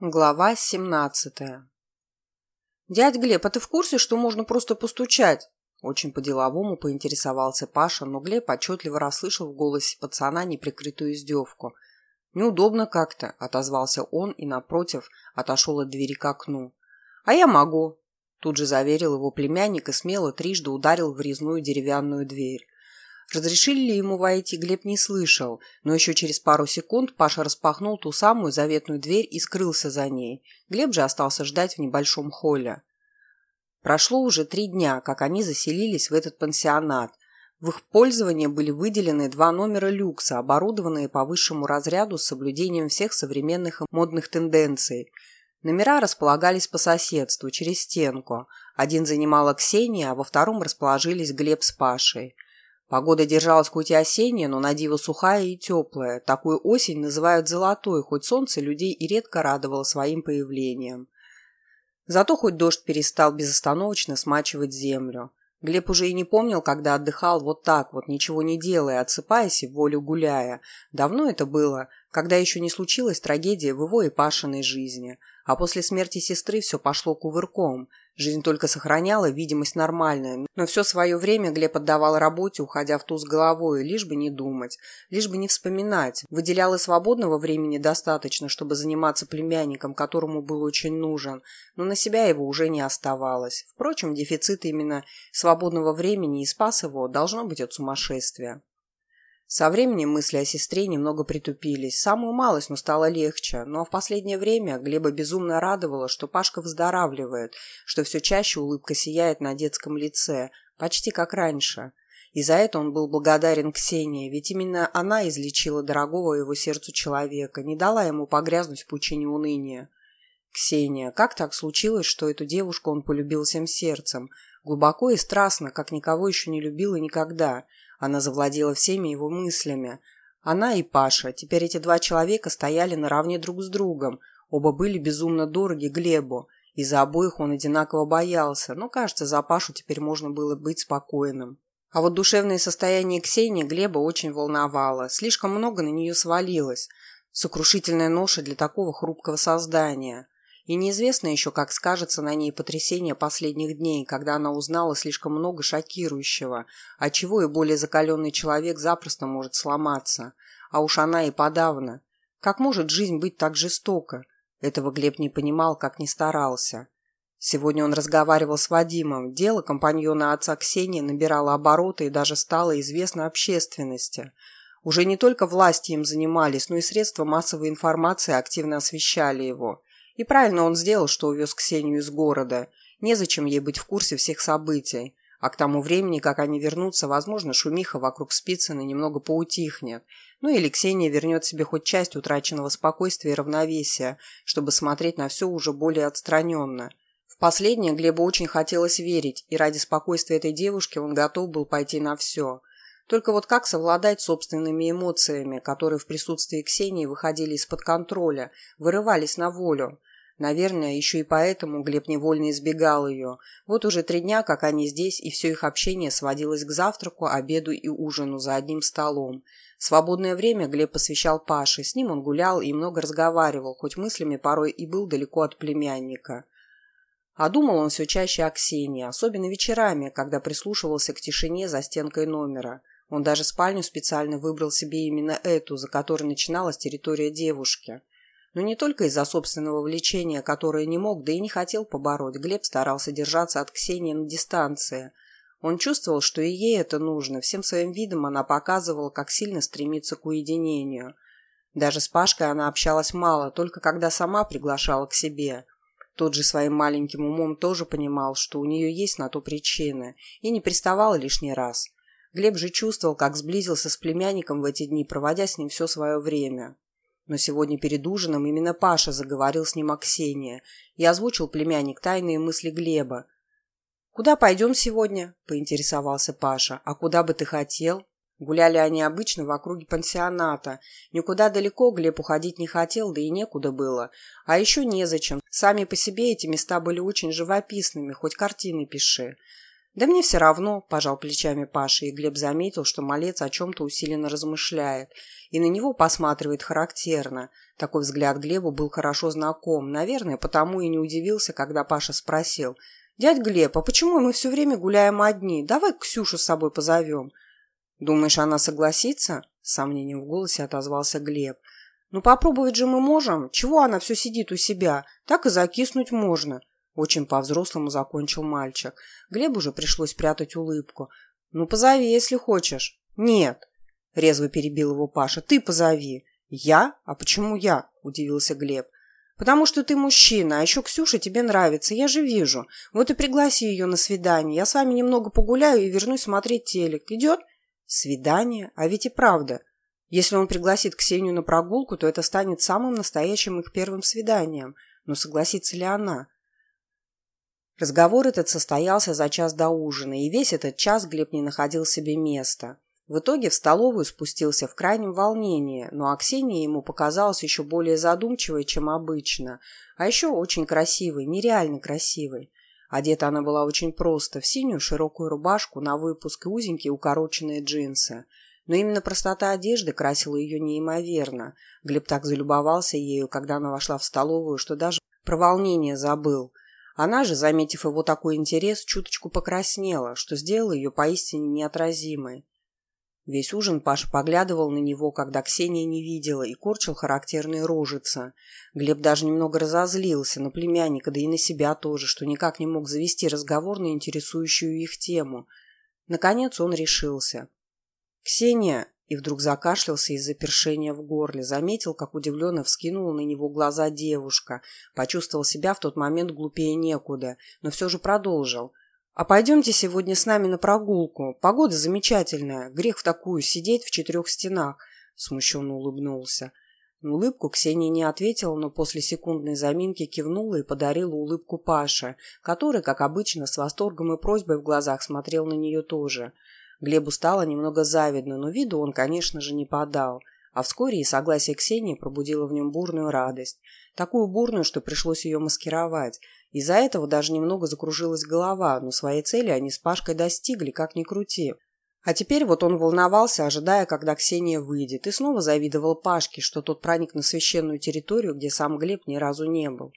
Глава семнадцатая «Дядь Глеб, а ты в курсе, что можно просто постучать?» Очень по-деловому поинтересовался Паша, но Глеб отчетливо расслышал в голосе пацана неприкрытую издевку. «Неудобно как-то», — отозвался он и, напротив, отошел от двери к окну. «А я могу», — тут же заверил его племянник и смело трижды ударил в резную деревянную дверь. Разрешили ли ему войти, Глеб не слышал, но еще через пару секунд Паша распахнул ту самую заветную дверь и скрылся за ней. Глеб же остался ждать в небольшом холле. Прошло уже три дня, как они заселились в этот пансионат. В их пользование были выделены два номера люкса, оборудованные по высшему разряду с соблюдением всех современных и модных тенденций. Номера располагались по соседству, через стенку. Один занимала Ксения, а во втором расположились Глеб с Пашей. Погода держалась хоть и осенняя, но на диво сухая и теплая. Такую осень называют золотой, хоть солнце людей и редко радовало своим появлением. Зато хоть дождь перестал безостановочно смачивать землю. Глеб уже и не помнил, когда отдыхал вот так вот, ничего не делая, отсыпаясь и волю гуляя. Давно это было, когда еще не случилась трагедия в его и Пашиной жизни. А после смерти сестры все пошло кувырком – Жизнь только сохраняла видимость нормальная, но все свое время Глеб отдавал работе, уходя в туз головой, лишь бы не думать, лишь бы не вспоминать. Выделял и свободного времени достаточно, чтобы заниматься племянником, которому был очень нужен, но на себя его уже не оставалось. Впрочем, дефицит именно свободного времени и спас его должно быть от сумасшествия. Со временем мысли о сестре немного притупились. Самую малость, но стало легче. Но в последнее время Глеба безумно радовало, что Пашка выздоравливает, что все чаще улыбка сияет на детском лице, почти как раньше. И за это он был благодарен Ксении, ведь именно она излечила дорогого его сердцу человека, не дала ему погрязнуть в пучине уныния. Ксения, как так случилось, что эту девушку он полюбил всем сердцем, глубоко и страстно, как никого еще не любил и никогда – она завладела всеми его мыслями. Она и Паша, теперь эти два человека стояли наравне друг с другом. Оба были безумно дороги Глебу. И за обоих он одинаково боялся, но, кажется, за Пашу теперь можно было быть спокойным. А вот душевное состояние Ксении Глеба очень волновало. Слишком много на нее свалилось. Сокрушительная ноша для такого хрупкого создания. И неизвестно еще, как скажется на ней потрясение последних дней, когда она узнала слишком много шокирующего, отчего и более закаленный человек запросто может сломаться. А уж она и подавно. Как может жизнь быть так жестока? Этого Глеб не понимал, как ни старался. Сегодня он разговаривал с Вадимом. Дело компаньона отца Ксении набирало обороты и даже стало известно общественности. Уже не только власти им занимались, но и средства массовой информации активно освещали его. И правильно он сделал, что увез Ксению из города. Незачем ей быть в курсе всех событий. А к тому времени, как они вернутся, возможно, шумиха вокруг Спицына немного поутихнет. Ну или Ксения вернет себе хоть часть утраченного спокойствия и равновесия, чтобы смотреть на все уже более отстраненно. В последнее Глебу очень хотелось верить, и ради спокойствия этой девушки он готов был пойти на все – только вот как совладать собственными эмоциями, которые в присутствии Ксении выходили из-под контроля, вырывались на волю? Наверное, еще и поэтому Глеб невольно избегал ее. Вот уже три дня, как они здесь, и все их общение сводилось к завтраку, обеду и ужину за одним столом. Свободное время Глеб посвящал Паше, с ним он гулял и много разговаривал, хоть мыслями порой и был далеко от племянника. А думал он все чаще о Ксении, особенно вечерами, когда прислушивался к тишине за стенкой номера – он даже спальню специально выбрал себе именно эту, за которой начиналась территория девушки. Но не только из-за собственного влечения, которое не мог, да и не хотел побороть, Глеб старался держаться от Ксении на дистанции. Он чувствовал, что и ей это нужно, всем своим видом она показывала, как сильно стремится к уединению. Даже с Пашкой она общалась мало, только когда сама приглашала к себе. Тот же своим маленьким умом тоже понимал, что у нее есть на то причины, и не приставал лишний раз. Глеб же чувствовал, как сблизился с племянником в эти дни, проводя с ним все свое время. Но сегодня перед ужином именно Паша заговорил с ним о Ксении и озвучил племянник тайные мысли Глеба. «Куда пойдем сегодня?» – поинтересовался Паша. «А куда бы ты хотел?» Гуляли они обычно в округе пансионата. Никуда далеко Глеб уходить не хотел, да и некуда было. А еще незачем. Сами по себе эти места были очень живописными, хоть картины пиши. «Да мне все равно», – пожал плечами Паша, и Глеб заметил, что малец о чем-то усиленно размышляет, и на него посматривает характерно. Такой взгляд Глебу был хорошо знаком. Наверное, потому и не удивился, когда Паша спросил. «Дядь Глеб, а почему мы все время гуляем одни? Давай Ксюшу с собой позовем». «Думаешь, она согласится?» С сомнением в голосе отозвался Глеб. «Ну попробовать же мы можем. Чего она все сидит у себя? Так и закиснуть можно». Очень по-взрослому закончил мальчик. Глебу уже пришлось прятать улыбку. «Ну позови, если хочешь». «Нет», — резво перебил его Паша, — «ты позови». «Я? А почему я?» – удивился Глеб. «Потому что ты мужчина, а еще Ксюша тебе нравится, я же вижу. Вот и пригласи ее на свидание. Я с вами немного погуляю и вернусь смотреть телек. Идет?» «Свидание? А ведь и правда. Если он пригласит Ксению на прогулку, то это станет самым настоящим их первым свиданием. Но согласится ли она?» Разговор этот состоялся за час до ужина, и весь этот час Глеб не находил себе места. В итоге в столовую спустился в крайнем волнении, но Аксения ему показалась еще более задумчивой, чем обычно, а еще очень красивой, нереально красивой. Одета она была очень просто, в синюю широкую рубашку на выпуск и узенькие укороченные джинсы. Но именно простота одежды красила ее неимоверно. Глеб так залюбовался ею, когда она вошла в столовую, что даже про волнение забыл. Она же, заметив его такой интерес, чуточку покраснела, что сделало ее поистине неотразимой. Весь ужин Паша поглядывал на него, когда Ксения не видела, и корчил характерные рожицы. Глеб даже немного разозлился на племянника, да и на себя тоже, что никак не мог завести разговор на интересующую их тему. Наконец он решился. «Ксения!» И вдруг закашлялся из-за першения в горле, заметил, как удивленно вскинула на него глаза девушка, почувствовал себя в тот момент глупее некуда, но все же продолжил – «А пойдемте сегодня с нами на прогулку. Погода замечательная. Грех в такую сидеть в четырех стенах», – смущенно улыбнулся. На улыбку Ксения не ответила, но после секундной заминки кивнула и подарила улыбку Паше, который, как обычно, с восторгом и просьбой в глазах смотрел на нее тоже. Глебу стало немного завидно, но виду он, конечно же, не подал. А вскоре и согласие Ксении пробудило в нем бурную радость. Такую бурную, что пришлось ее маскировать. Из-за этого даже немного закружилась голова, но своей цели они с Пашкой достигли, как ни крути. А теперь вот он волновался, ожидая, когда Ксения выйдет, и снова завидовал Пашке, что тот проник на священную территорию, где сам Глеб ни разу не был.